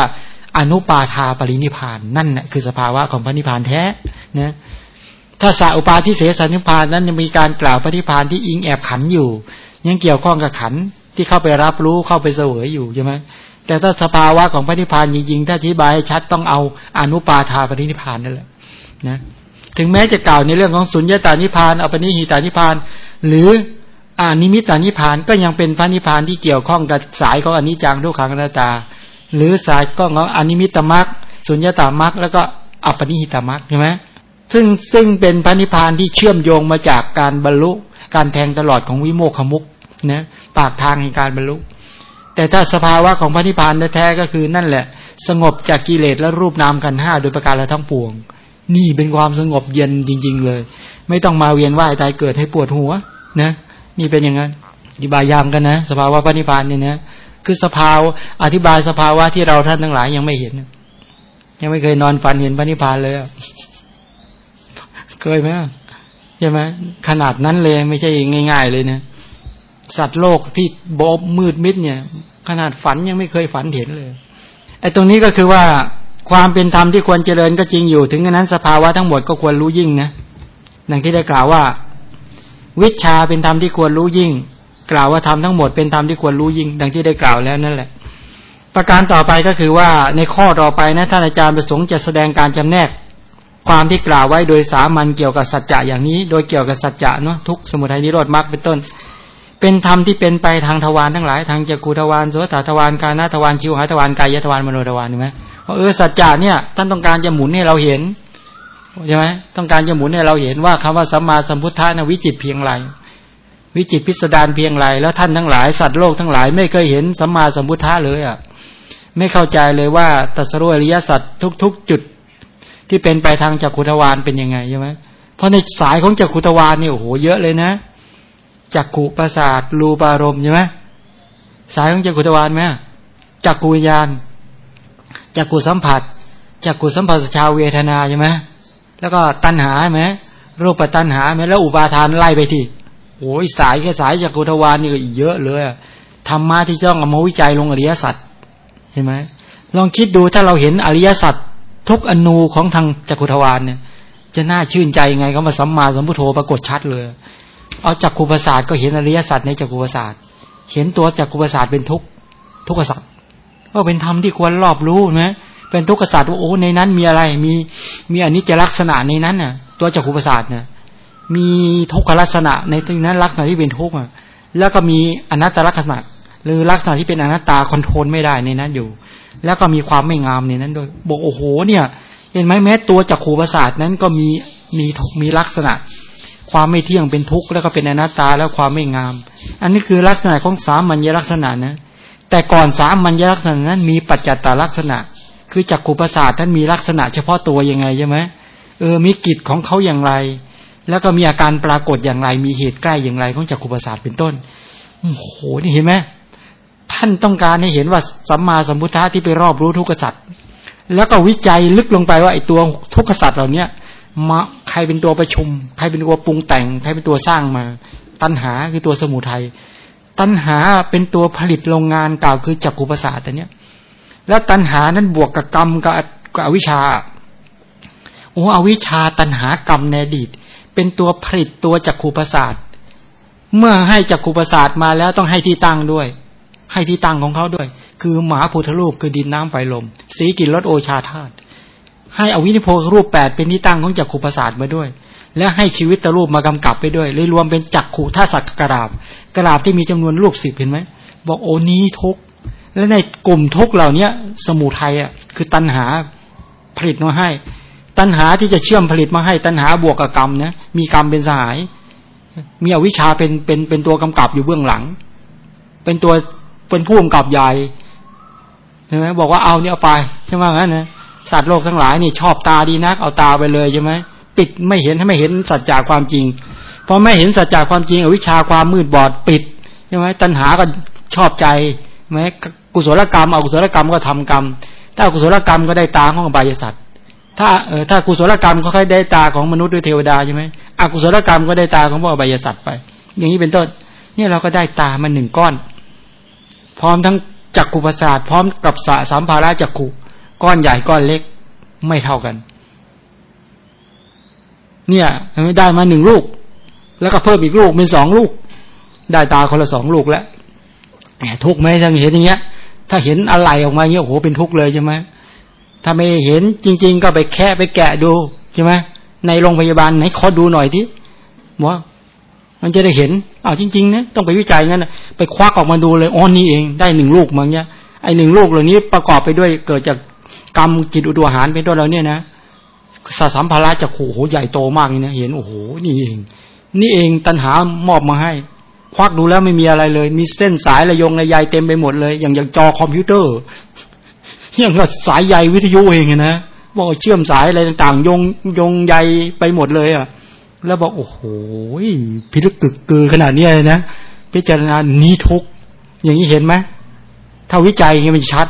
อนุปาทาปรินิพานนั่นแหละคือสภาวะของพระนิพพานแท้นะ ถ้าสาอุปาทิเสสนิพานนั้นยังมีการกล่าวปฏิพานที่อิงแอบขันอยู่ ยังเกี่ยวข้องกับขันที่เข้าไปรับรู้เข้าไปเสวยอยู่ใช่ไหมแต่ถ้าสภาวะของปฏิพานจริงๆ ถ้าอธิบายชัดต้องเอาอนุปาทาปฏิพานนั่นแหละนะถึงแม้จะกล่าวในเรื่องของสุญญตานิพานอปนิหิตานิพาน หรืออานิมิตานิพานก็ยังเป็นพระนิพานที่เกี่ยวข้องกับสายของอนิจจังทุกขังอนัตตา หรือสายก็ของอนิมิตมรรคสุญญตามรรคแล้วก็อปนิหิตามรรคใช่ไหม ซึ่งซึ่งเป็นพระนิพพานที่เชื่อมโยงมาจากการบรรลุ การแทงตลอดของวิโมกขมุกนะปากทางในการบรรลุ แต่ถ้าสภาวะของพระนิพพานแท้ๆก็คือนั่นแหละ สงบจากกิเลสและรูปนามกันห้าโดยประการละทั้งปวง นี่เป็นความสงบเย็นจริง ๆ เลย ไม่ต้องมาเวียนว่ายตายเกิดให้ปวดหัวนะนี่เป็นอย่างนั้นอธิบายยามกันนะ สภาวะพระนิพพานเนี่ยนะคือสภาวะอธิบายสภาวะที่เราท่านทั้งหลายยังไม่เห็น ยังไม่เคยนอนฝันเห็นพระนิพพานเลย เคยไหมใช่ไหมขนาดนั้นเลยไม่ใช่ง่าย ๆ เลยเนะสัตว์โลกที่บอบมืดมิดเนี่ย ขนาดฝันยังไม่เคยฝันเห็นเลยไอ้ตรงนี้ก็คือว่าความเป็นธรรมที่ควรเจริญก็จริงอยู่ ถึงนั้นสภาวะทั้งหมดก็ควรรู้ยิ่งนะดังที่ได้กล่าวว่า วิชาเป็นธรรมที่ควรรู้ยิ่ง กล่าวว่าธรรมทั้งหมดเป็นธรรมที่ควรรู้ยิ่ง ดังที่ได้กล่าวแล้วนั่นแหละ ประการต่อไปก็คือว่าในข้อต่อไปนะท่านอาจารย์ประสงค์จะแสดงการจำแนก ความที่กล่าวไว้โดยสามัญเกี่ยวกับสัจจะอย่างนี้ โดยเกี่ยวกับสัจจะเนาะทุกสมุทัยนิโรธมรรคเป็นต้น เป็นธรรมที่เป็นไปทางทวารทั้งหลาย ทางจักรูทวารโสตทวารกาณทวารชิวหาทวารกายทวารมโนทวารใช่ไหมเออสัจจะเนี่ยท่านต้องการจะหมุนให้เราเห็นใช่ไหมต้องการจะหมุนให้เราเห็นว่าคำว่าสัมมาสัมพุทธะนะวิจิตเพียงไรวิจิตพิสดารเพียงไรแล้วท่านทั้งหลายสัตว์โลกทั้งหลายไม่เคยเห็นสัมมาสัมพุทธะเลยอะไม่เข้าใจเลยว่าตัสรุอริยสัจทุก ๆ จุด ที่เป็นไปทางจักขุทวารเป็นยังไงใช่ไหมเพราะในสายของจักขุทวารเนี่ยโอ้โหเยอะเลยนะจักขุประสาทรูปารมณ์ใช่ไหมสายของจักขุทวารไหมจักขุญาณจักขุสัมผัสจักขุสัมผัสชาวเวทนาใช่ไหมแล้วก็ตัณหาไหมรูปตัณหาไหมแล้วอุปาทานไล่ไปทีโอ้ยสายแค่สายจักขุทวารนี่ก็เยอะเลยธรรมะที่ต้องเอามาวิจัยลงอริยสัจเห็นไหมลองคิดดูถ้าเราเห็นอริยสัจ ทุกอนูของทางจักรุทวารเนี่ย จะน่าชื่นใจยังไงก็มาสัมมาสัมพุทโธปรากฏชัดเลย เอาจักรุปศาสตร์ก็เห็นอริยสัจในจักรุปศาสตร์เห็นตัวจักรุปศาสตร์เป็นทุกทุกขสัจก็เป็นธรรมที่ควรรอบรู้นะเป็นทุกขศาสตร์ว่าโอ้ในนั้นมีอะไรมีมีอนิจจลักษณะในนั้นน่ะ ตัวจักรุปศาสตร์เนี่ยมีทุกขลักษณะในที่นั้นลักษณะที่เป็นทุกข์แล้วก็มีอนัตตลักษณะ หรือลักษณะที่เป็นอนัตตาคอนโทรลไม่ได้ในนั้นอยู่ แล้วก็มีความไม่งามในนั้นโดยบอกโอ้โหเนี่ย เห็นไหมแม้ตัวจักขูประสาทนั้นก็มีมีมีลักษณะ ความไม่เที่ยงเป็นทุกข์แล้วก็เป็นอนัตตาแล้วความไม่งาม อันนี้คือลักษณะของสามัญลักษณะนะแต่ก่อนสามัญลักษณะนั้นมีปัจจัตตลักษณะ คือจักขูประสาทท่านมีลักษณะ เฉพาะตัวยังไงใช่ไหมเออมีกิจของเขาอย่างไร แล้วก็มีอาการปรากฏอย่างไร มีเหตุใกล้อย่างไรของจักขูประสาทเป็นต้นโอ้โหนี่เห็นไหม ท่านต้องการให้เห็นว่าสัมมาสัมพุทธะที่ไปรอบรู้ทุกขสัตว์แล้วก็วิจัยลึกลงไปว่าไอ้ตัวทุกขสัตว์เหล่าเนี้ยมาใครเป็นตัวประชุม ใครเป็นตัวปรุงแต่ง ใครเป็นตัวสร้างมา ตัณหาคือตัวสมุทัยตัณหาเป็นตัวผลิตโรงงานกล่าวคือจักรุปศาสตร์อันเนี้ยแล้วตัณหานั้นบวกกับกรรมกับกับอวิชชาโอ้อวิชชาตัณหากรรมในอดีต เป็นตัวผลิตตัวจักรุปศาสตร์เมื่อให้จักรุปศาสตร์มาแล้วต้องให้ที่ตั้งด้วย ให้ที่ตั้งของเขาด้วย คือหมาพุทธรูปคือดินน้ำไฟลม สีกินรสโอชาธาตุให้อวินิโพรูปแปดเป็นที่ตั้งของจักขุประสาทมาด้วย และให้ชีวิตตรูปมากำกับไปด้วยเลยรวมเป็นจักขุท่าสักกระดาบกราบที่มีจำนวนรูปสิบเห็นไหมบอกโอนี้ทุกและในกลุ่มทุกเหล่าเนี้ย สมุทัยอะคือตัณหาผลิตมาให้ ตัณหาที่จะเชื่อมผลิตมาให้ ตัณหาบวกกับกรรมนะมีกรรมเป็นสหาย มีอวิชชาเป็นเป็นเป็นตัวกำกับอยู่เบื้องหลัง เป็นตัว เป็นผู้กำกับใหญ่ใช่ไหมบอกว่าเอาเนี่ยไปใช่ไหมงั้นนะสัตว์โลกทั้งหลายนี่ชอบตาดีนักเอาตาไปเลยใช่ไหมปิดไม่เห็นให้ไม่เห็นสัจจะความจริงพอไม่เห็นสัจจะความจริงอวิชชาความมืดบอดปิดใช่ไหมตัณหาก็ชอบใจไหมกุศลกรรมอกุศลกรรมก็ทำกรรม ถ้ากุศลกรรมก็ได้ตาของอบายสัตว์ถ้าเออถ้ากุศลกรรมก็ค่อยได้ตาของมนุษย์หรือเทวดาใช่ไหมอกุศลกรรมก็ได้ตาของพวกอบายสัตว์ไป อย่างนี้เป็นต้นเนี่ยเราก็ได้ตามาหนึ่งก้อน พร้อมทั้งจักขุประสาทพร้อมกับสสามภาระจักขุก้อนใหญ่ก้อนเล็กไม่เท่ากัน เนี่ยไม่ได้มาหนึ่งลูก แล้วก็เพิ่มอีกลูกเป็นสองลูก ได้ตาคนละสองลูกแล้วทุกไหมถ้าเห็นอย่างเงี้ย ถ้าเห็นอะไรออกมาเงี้ยโอ้โหเป็นทุกข์เลยใช่ไหมถ้าไม่เห็นจริง ๆ ก็ไปแค่ไปแกะดูใช่ไหมในโรงพยาบาลไหนขอดูหน่อยที่ว่า มันจะได้เห็นอ้าวจริงๆนะต้องไปวิจัยงั้นไปควักออกมาดูเลยอ๋อนี่เองได้หนึ่งลูกมั้งเนี้ยไอหนึ่งลูกเหล่านี้ประกอบไปด้วยเกิดจากกรรมจิตอุดวหารเป็นต้นเราเนี่ยนะสาสามภาระจะโอ้โหใหญ่โตมากนี่นะเห็นโอ้โหนี่เอง นี่เองตัณหามอบมาให้ ควักดูแล้วไม่มีอะไรเลย มีเส้นสายระยงระยายเต็มไปหมดเลย อย่างอย่างจอคอมพิวเตอร์อย่างกับสายใยวิทยุเองนะบอกเชื่อมสายอะไรต่างๆยงยงใยไปหมดเลยอะ แล้วบอกโอ้โหพิลึกกึกกือขนาดนี้เลยนะพิจารณานี้ทุกอย่างนี้เห็นไหมถ้าวิจัยอย่างนี้มันชัด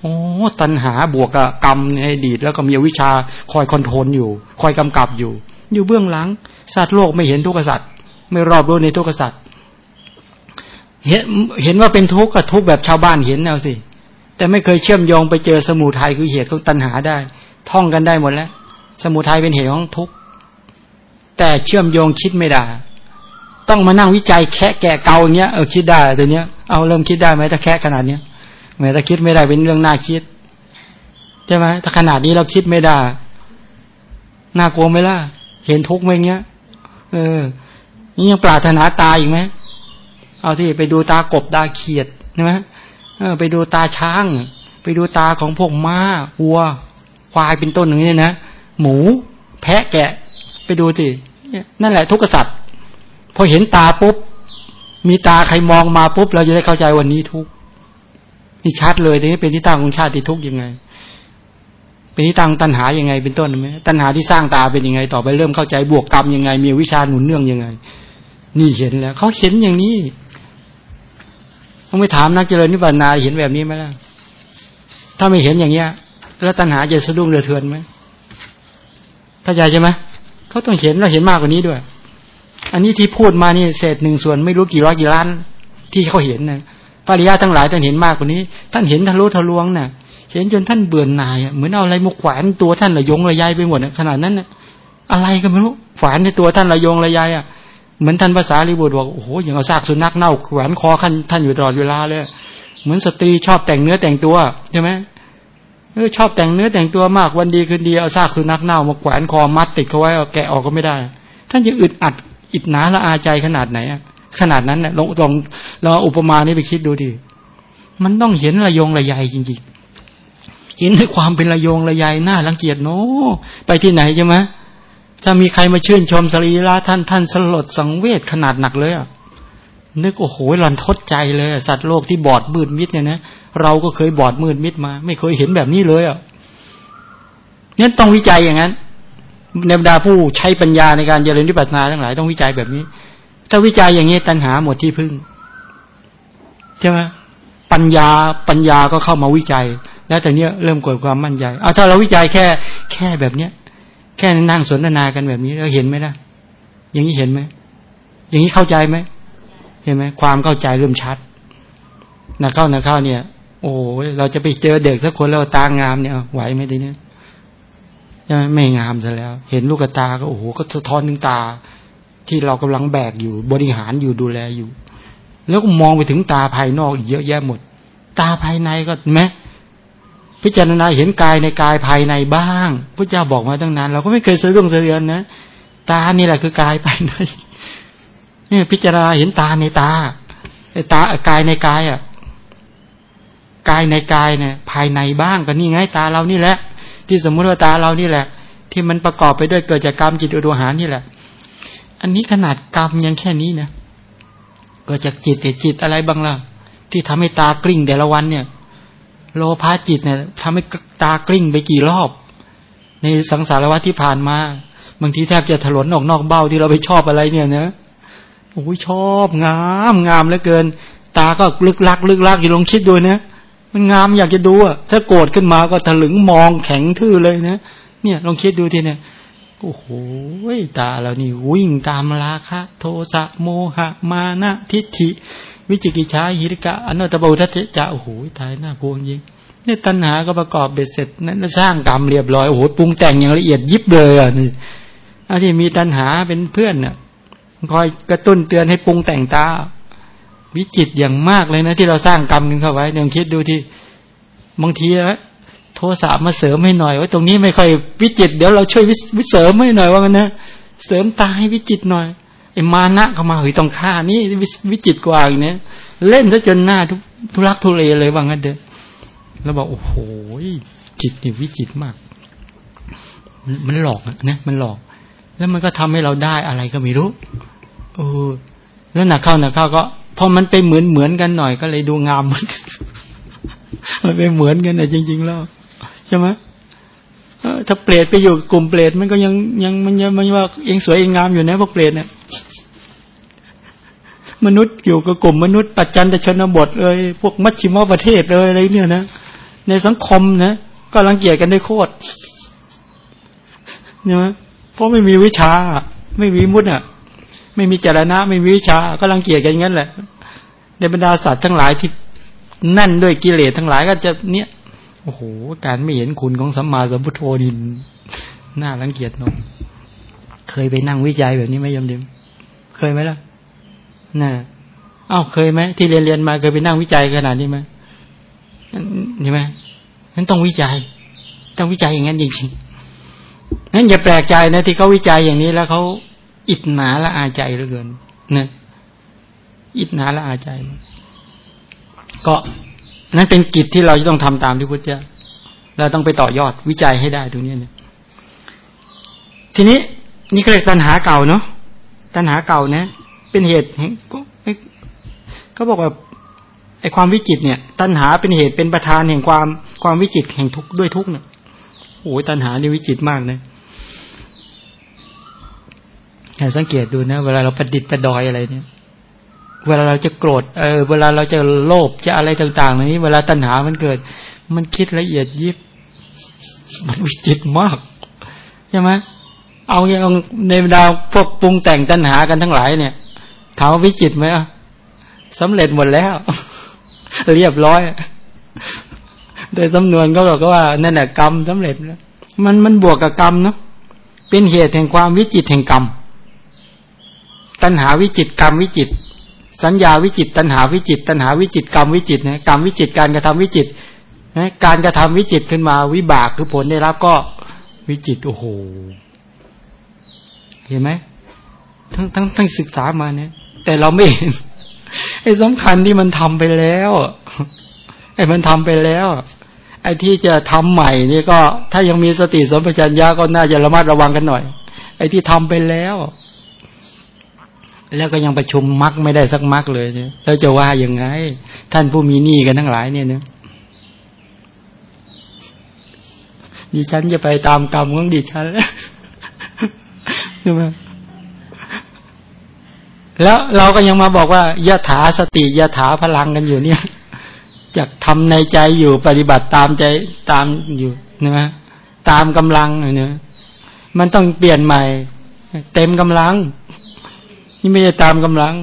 โอ้ตัณหาบวกกับกรรมในอดีตแล้วก็มีวิชาคอยคอนโทรลอยู่ คอยกำกับอยู่ อยู่เบื้องหลังสัตว์โลกไม่เห็นทุกขสัตว์ไม่รอบรู้ในทุกขสัตว์เห็นเห็นว่าเป็นทุกข์ก็ทุกข์แบบชาวบ้านเห็นเอาสิแต่ไม่เคยเชื่อมโยงไปเจอสมุทัยคือเหตุของตัณหาได้ ท่องกันได้หมดแล้ว สมุทัยเป็นเหตุของทุกข์ แต่เชื่อมโยงคิดไม่ได้ ต้องมานั่งวิจัยแค่แก่เกาเงี้ยเออคิดได้แต่เนี้ยเอาเริ่มคิดได้ไหมถ้าแค่ขนาดเนี้ยแม้ถ้าคิดไม่ได้เป็นเรื่องน่าคิดใช่ไหมถ้าขนาดนี้เราคิดไม่ได้น่ากลัวไหมล่ะ เห็นทุกข์ไหมเงี้ย เออ นี่ยังปรารถนาตายอีกไหมเอาที่ไปดูตากบตาเขียดใช่ไหมเออ ไปดูตาช้าง ไปดูตาของพวกม้าวัว ควายเป็นต้นอย่างนี้นะหมู แพะแกะ ไปดูสินั่นแหละทุกข์สัตว์พอเห็นตาปุ๊บ มีตาใครมองมาปุ๊บ เราจะได้เข้าใจวันนี้ทุกนี่ชัดเลยทีนี้เป็นที่ตั้งของชาติทุกข์ยังไง เป็นที่ตั้งตัณหายังไง เป็นต้นไหมตัณหาที่สร้างตาเป็นยังไง ต่อไปเริ่มเข้าใจบวกกรรมยังไง มีวิชาหนุนเนื่องยังไง นี่เห็นแล้วเขาเห็นอย่างนี้เขาไม่ถามนักเจริญนิพพานาเห็นแบบนี้ไหมล่ะถ้าไม่เห็นอย่างเงี้ย แล้วตัณหาจะสะดุ้งเดือดเทือนไหมเข้าใจใช่ไหม เขาต้องเห็นเราเห็นมากกว่านี้ด้วย อันนี้ที่พูดมานี่เศษหนึ่งส่วนไม่รู้กี่ร้อยกี่ล้าน ที่เขาเห็นนะปริยาทั้งหลายท่านเห็นมากกว่านี้ ท่านเห็นทะลุทะลวงนะ่ะ เห็นจนท่านเบื่อหน่ายเหมือนเอาอะไรมาแขวนตัวท่านระยงระยายไปหมดขนาดนั้นน่ะอะไรก็ไม่รู้แขวนในตัวท่านระยงระยายอะเหมือนท่านภาษาลิบุตรบอกโอ้โหอย่างเอาซากสุนัขเน่าแขวนคอท่านท่านอยู่ตลอดเวลาเลย เหมือนสตรีชอบแต่งเนื้อแต่งตัวใช่ไหม เออชอบแต่งเนื้อแต่งตัวมากวันดีคืนดีเอาซากสุนัขเน่ามาแขวนคอมัดติดเขาไว้เอาแกะออกก็ไม่ได้ ท่านจะอึดอัดอิดหนาละอาใจขนาดไหนอะขนาดนั้นน่ะลองลองเราอุปมานี้ไปคิดดูดิมันต้องเห็นระยงระยายจริงๆเห็นในความเป็นระยงระยายหน้ารังเกียจโน้ไปที่ไหนใช่ไหมถ้ามีใครมาชื่นชมสรีระท่านท่านสลดสังเวชขนาดหนักเลยอะนึกโอ้โหรันทดใจเลย สัตว์โลกที่บอดมืดมิดเนี่ยนะ เราก็เคยบอดมืดมิดมา ไม่เคยเห็นแบบนี้เลยอะนี่ต้องวิจัยอย่างนั้นในบรรดาผู้ใช้ปัญญาในการเจริญวิปัสสนาทั้งหลายต้องวิจัยแบบนี้ ถ้าวิจัยอย่างนี้ตัณหาหมดที่พึ่งใช่ไหมปัญญาปัญญาก็เข้ามาวิจัย แล้วแต่เนี้ยเริ่มเกิดความมั่นใจเอาถ้าเราวิจัยแค่แค่แบบเนี้ย แค่นั่งสนทนากันแบบนี้เราเห็นไหมล่ะ อย่างนี้เห็นไหมอย่างนี้เข้าใจไหมเห็นไหมความเข้าใจเริ่มชัดนะเข้านะเข้าเนี่ย โอ้เราจะไปเจอเด็กสักคนแล้วตางามเนี่ยไหวไหมทีเนี้ยไม่งามซะแล้ว เห็นลูกตาก็โอ้โหก็สะท้อนถึงตา ที่เรากำลังแบกอยู่บริหารอยู่ดูแลอยู่ แล้วก็มองไปถึงตาภายนอกเยอะแยะหมด ตาภายในก็ไหมพิจารณาเห็นกายในกายภายในบ้างพระเจ้าบอกมาตั้งนานเราก็ไม่เคยซื้อเรื่องเสือนนะตานี่แหละคือกายภายในนี่พิจารณาเห็นตาในตาตากายในกายอะ กายในกายเนี่ยภายในบ้างก็นี่ไงตาเรานี่แหละ ที่สมมุติว่าตาเรานี่แหละ ที่มันประกอบไปด้วยเกิดจากกรรมจิตอุดหานี่แหละ อันนี้ขนาดกรรมยังแค่นี้นะเกิดจากจิตแต่จิตอะไรบ้างล่ะที่ทำให้ตากลิ้งแต่ละวันเนี่ย โลภะจิตเนี่ยทำให้ตากลิ้งไปกี่รอบ ในสังสารวัฏที่ผ่านมาบางทีแทบจะถลนออกนอกเบ้าที่เราไปชอบอะไรเนี่ยนะโอ้ยชอบงามงามเหลือเกิน ตาก็ลึกลัก ลึกลักอยู่ลองคิดดูนะ มันงามอยากจะดูอะถ้าโกรธขึ้นมาก็ถลึงมองแข็งทื่อเลยนะเนี่ยลองคิดดูทีเนี่ยโอ้โหตาเรานี่วิ่งตามราคะ โทสะโมหะ มานะทิฏฐิ วิจิกิจฉาหิริกะ อนุตบุทัตจะโอ้โหตายน่ากลัวจริงเนี่ยตัณหาก็ประกอบเบ็ดเสร็จนั้นสร้างกรรมเรียบร้อยโอ้โหปรุงแต่งอย่างละเอียดยิบเลยอะนี่อันที่มีตัณหาเป็นเพื่อนน่ะคอยกระตุ้นเตือนให้ปรุงแต่งตา วิจิตอย่างมากเลยนะ ที่เราสร้างกรรมนึงเข้าไว้ลองคิดดูที่บางทีนะโทสะมาเสริมให้หน่อยว่าตรงนี้ไม่ค่อยวิจิต เดี๋ยวเราช่วยวิเสริมให้หน่อยว่ากันนะเสริมตาให้วิจิตหน่อยไอ้มานะเข้ามาเฮ้ยต้องฆ่านี่วิจิตกว่าอีกเนี่ยเล่นซะจนหน้าทุทุรักทุเลเลยว่างั้นเด้อแล้วบอกโอ้โหจิตนี่วิจิตมาก มันหลอกนะมันหลอก แล้วมันก็ทำให้เราได้อะไรก็ไม่รู้เออแล้วหนักเข้าหนักเข้าก็ พอมันไปเหมือนเหมือนกันหน่อยก็เลยดูงามมันไปเหมือนกันนะจริง ๆ แล้วใช่ไหมถ้าเปรตไปอยู่กลุ่มเปรตมันก็ยังยังมันยังมันว่าเองสวยเองงามอยู่นะพวกเปรตเนี่ยมนุษย์อยู่กับกลุ่มมนุษย์ปัจจันตชนบทเลย พวกมัชชิมประเทศเลยอะไรเนี่ยนะในสังคมนะก็รังเกียจกันได้โคตรเนี่ยเพราะไม่มีวิชา ไม่มีมุดอะ ไม่มีจรณะ ไม่มีวิชาก็รังเกียจกันงั้นแหละ ในบรรดาสัตว์ทั้งหลายที่นั่นด้วยกิเลสทั้งหลายก็จะเนี่ยโอ้โหการไม่เห็นคุณของสัมมาสัมพุทโธดินน่ารังเกียจนาะเคยไปนั่งวิจัยแบบนี้ไหมยมดิม เคยไหมล่ะน่ะอ้าวเคยไหมที่เรียนเรียนมาเคยไปนั่งวิจัยขนาดนี้ไหมใช่ไหมนั้นต้องวิจัย ต้องวิจัยอย่างนั้นจริงๆนั้นอย่าแปลกใจนะที่เขาวิจัยอย่างนี้แล้วเขา อิดหนาละอาใจเหลือเกินเนี่ยอิดหนาละอาใจ ก็นั่นเป็นกิจที่เราจะต้องทำตามที่พุทธเจ้าเราต้องไปต่อยอดวิจัยให้ได้ตรงนี้เนี่ย ทีนี้นี่ก็เรียกตัณหาเก่าเนาะตัณหาเก่านะ เป็นเหตุก็เขาบอกว่าไอความวิจิตเนี่ย ตัณหาเป็นเหตุเป็นประธานแห่งความความวิจิตแห่งทุกข์ด้วยทุกข์เนี่ยโอ้ยตัณหานี่วิจิตมากนะ ให้สังเกตดูนะเวลาเราประดิษฐ์ประดอยอะไรเนี่ย เวลาเราจะโกรธเออเวลาเราจะโลภจะอะไรต่างๆนี้ เวลาตัณหามันเกิด มันคิดละเอียดยิบ มันวิจิตมากใช่ไหมเอาอย่างในดาวพวกปรุงแต่งตัณหากันทั้งหลายเนี่ยถามว่าวิจิตไหมอะสำเร็จหมดแล้ว เรียบร้อยโดยสำนวนก็บอกว่านั่นแหละกรรมสำเร็จแล้วมันมันบวกกับกรรมเนาะเป็นเหตุแห่งความวิจิตแห่งกรรม ตัณหาวิจิตกรรมวิจิต สัญญาวิจิต ตัณหาวิจิต ตัณหาวิจิตกรรมวิจิตนะกรรมวิจิตการกระทำวิจิตนะการกระทำวิจิตขึ้นมาวิบากคือผลได้รับก็วิจิตโอ้โหเห็นไหมทั้งทั้งทั้งศึกษามาเนี่ย แต่เราไม่เห็นไอ้สำคัญที่มันทำไปแล้วไอ้มันทำไปแล้ว ไอ้ที่จะทำใหม่นี่ก็ ถ้ายังมีสติสมปชัญญะก็น่าจะระมัดระวังกันหน่อย ไอ้ที่ทำไปแล้ว แล้วก็ยังประชุมมักไม่ได้สักมักเลยเนี่ยแล้วจะว่ายังไง ท่านผู้มีหนี้กันทั้งหลายเนี่ยเนี่ยดิฉันจะไปตามกรรมของดิฉันใช่ไหมแล้วเราก็ยังมาบอกว่ายะถาสติยะถาพลังกันอยู่เนี่ยจะทำในใจอยู่ปฏิบัติตามใจตามอยู่นะตามกำลังเนี่ยมันต้องเปลี่ยนใหม่ เต็มกำลัง นี่ไม่ได้ตามกำลัง